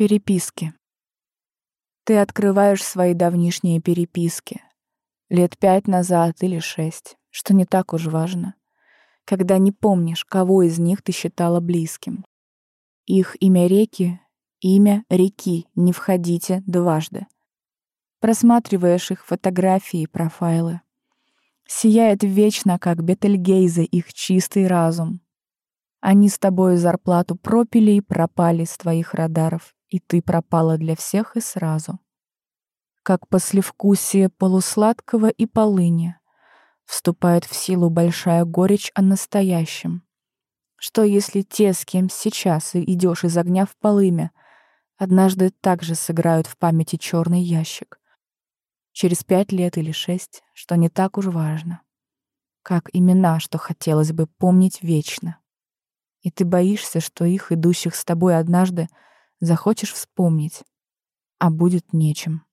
Переписки. Ты открываешь свои давнишние переписки. Лет пять назад или шесть, что не так уж важно. Когда не помнишь, кого из них ты считала близким. Их имя реки, имя реки, не входите дважды. Просматриваешь их фотографии и профайлы. Сияет вечно, как Бетельгейзе, их чистый разум. Они с тобой зарплату пропили и пропали с твоих радаров и ты пропала для всех и сразу. Как послевкусие полусладкого и полыни вступает в силу большая горечь о настоящем. Что если те, с кем сейчас идешь из огня в полымя, однажды также сыграют в памяти черный ящик? Через пять лет или шесть, что не так уж важно. Как имена, что хотелось бы помнить вечно. И ты боишься, что их, идущих с тобой однажды, захочешь вспомнить, а будет нечем.